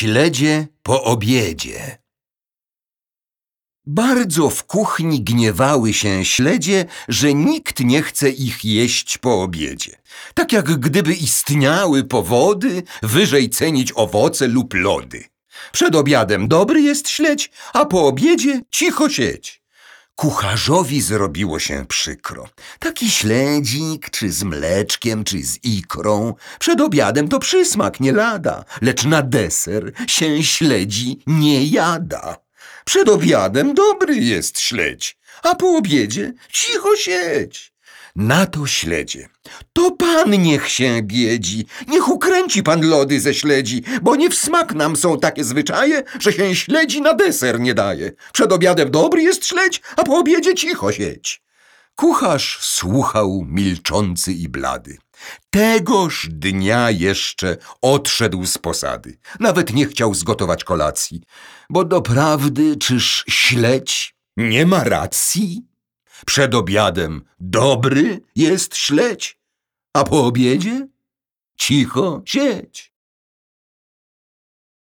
Śledzie po obiedzie. Bardzo w kuchni gniewały się śledzie, że nikt nie chce ich jeść po obiedzie. Tak jak gdyby istniały powody wyżej cenić owoce lub lody. Przed obiadem dobry jest śledź, a po obiedzie cicho sieć. Kucharzowi zrobiło się przykro. Taki śledzik, czy z mleczkiem, czy z ikrą, przed obiadem to przysmak nie lada, lecz na deser się śledzi nie jada. Przed obiadem dobry jest śledź, a po obiedzie cicho sieć. Na to śledzie. To pan niech się biedzi, niech ukręci pan lody ze śledzi, bo nie w smak nam są takie zwyczaje, że się śledzi na deser nie daje. Przed obiadem dobry jest śledź, a po obiedzie cicho sieć. Kucharz słuchał milczący i blady. Tegoż dnia jeszcze odszedł z posady. Nawet nie chciał zgotować kolacji, bo doprawdy czyż śledź nie ma racji? Przed obiadem dobry jest śledź, a po obiedzie cicho sieć.